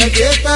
sé que está.